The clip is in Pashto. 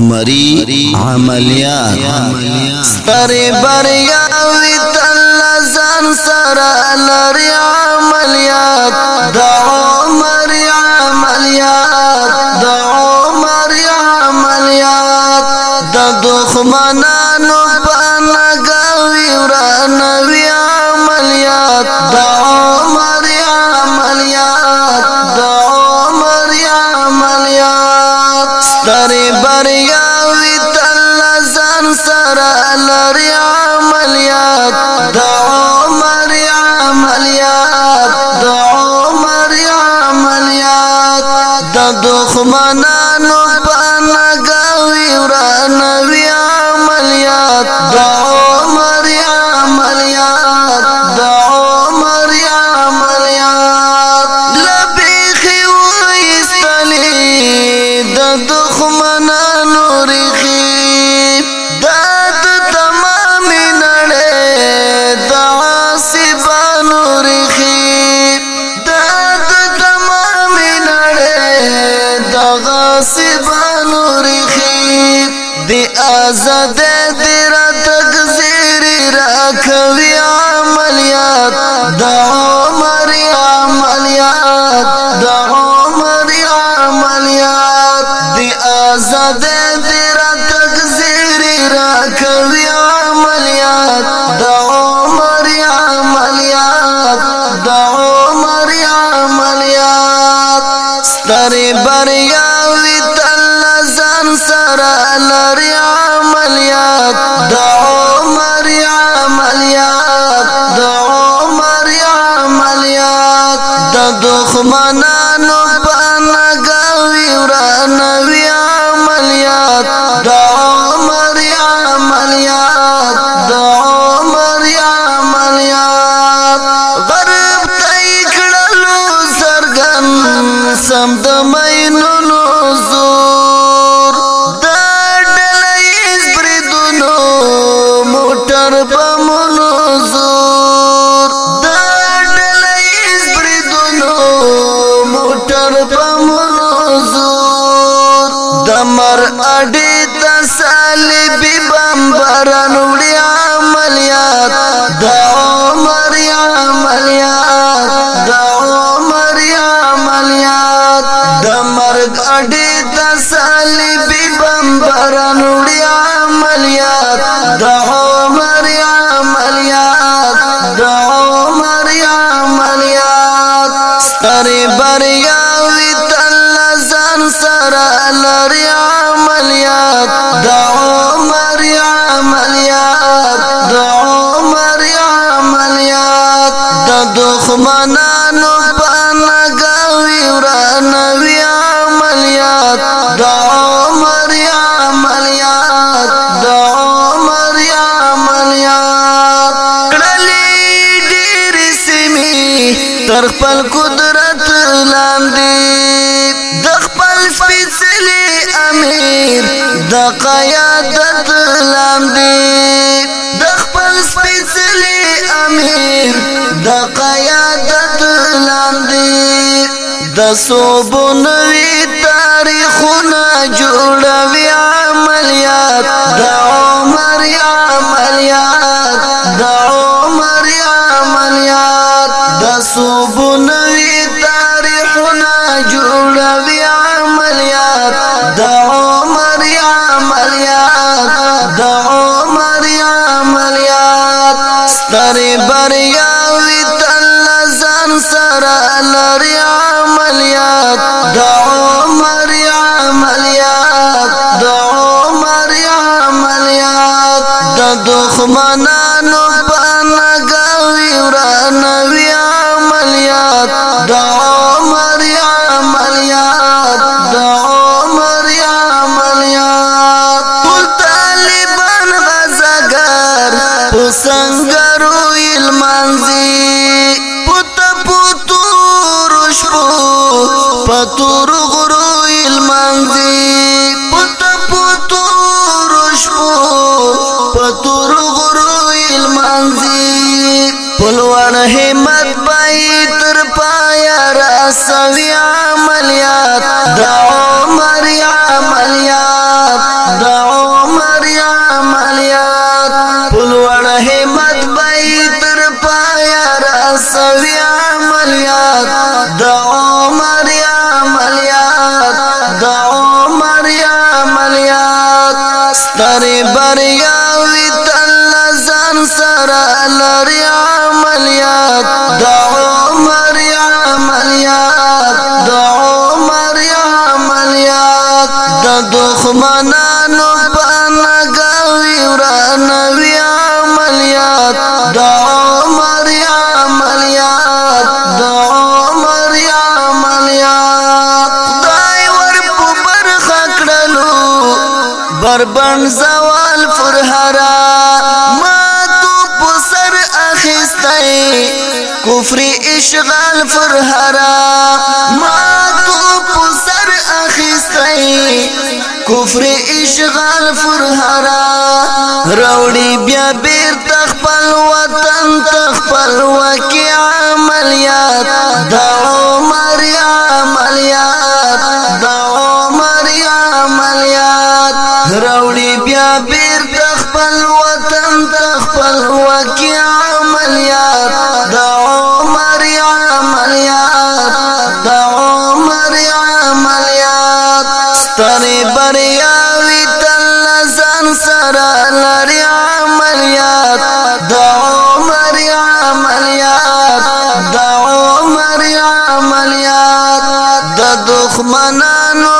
عمری عملیات سر بریاوی تل زن سر لر عملیات دا عمر عملیات دا عمر عملیات دا دخمنانو پر تر بریا وی تل ځان سره لري عملیات د عمر عملیات د عمر عملیات د دښمنانو په نګاوي ورانوي عملیات د آزادې دې راتګ زیری راکوي عملیات د عمر عملیات د عمر عملیات دې آزادې دې راتګ زیری راکوي عملیات د عمر عملیات د دخمنانو بانگاوی ورانوی عملیات دا عمر عملیات دا عمر عملیات غرب تیکڑلو سرگن سمد مینونو زور دا ڈلیز بریدونو موٹر بم دمر اډي د صلیب بمبرن وړي عملیات د عمر عملیات د عمر عملیات دمر اډي د صلیب بمبرن وړي عملیات د دشمنانو بنګوي ورانوي عملیات د عمر عملیات د عمر عملیات کړلې ډېر سیمې تر خپل قدرت لاندې د خپل سپېڅلې امیر د قیادت لاندې د خپل سپېڅلې امیر د قیادت لاندې د صوب نوې تاریخونه جوړوي عملیات د عمر عملیات د عمر عملیات د صوب نوې تور غرو المنزي پت پتو رشپو پتور غرو المنزي پلوان همت پای تر پایا را سوي عمليات د عمر عمليات د عمر عمليات پلوان همت پای تر پایا را سوي عمليات بریاوی تل زن سر لری عملیات دا عمر عملیات دا عمر عملیات دا دخمنانو پانگاوی ورانوی عملیات دا عمر عملیات دا عمر عملیات دای ورپو برخکڑلو بربنزا کفر اشغال فرهرا ما تو په سر اخیستای کفر اشغال فرهرا راوړي بیا بیر تخپل وطن تخپل وکی عملیات دا عمر عملیات دا عمر عملیات راوړي بیا بیر تخپل وطن تخپل وکی عملیات بریا وی تل ځان سره لري عملیات د عمر عملیات د عمر عملیات د دښمنانو